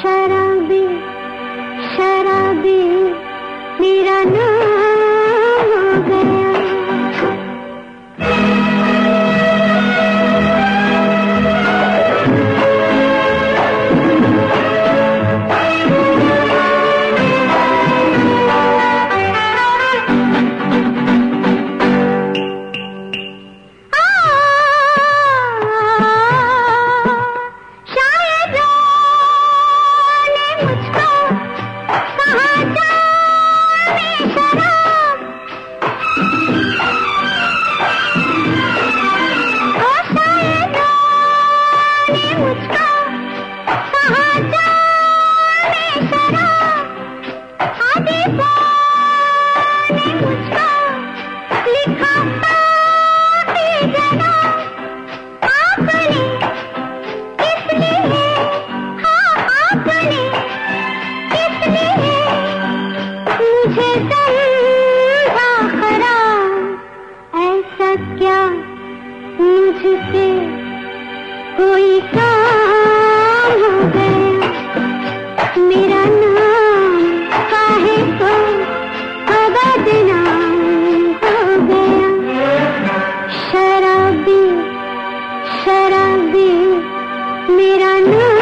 शराबी शराबी मेरा नाम क्या मुझसे कोई काम हो गया? मेरा नाम काहे को तो बदनाम हो गया। शराबी शराबी, मेरा नाम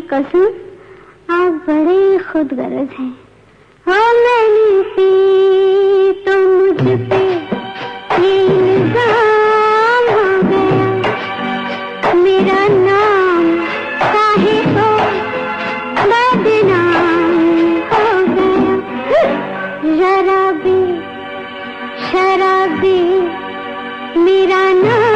कसम, आप बड़े खुद गरज हैं पी तो हो गया। मेरा नाम को हो? गया। शराबी शराबी, मेरा नाम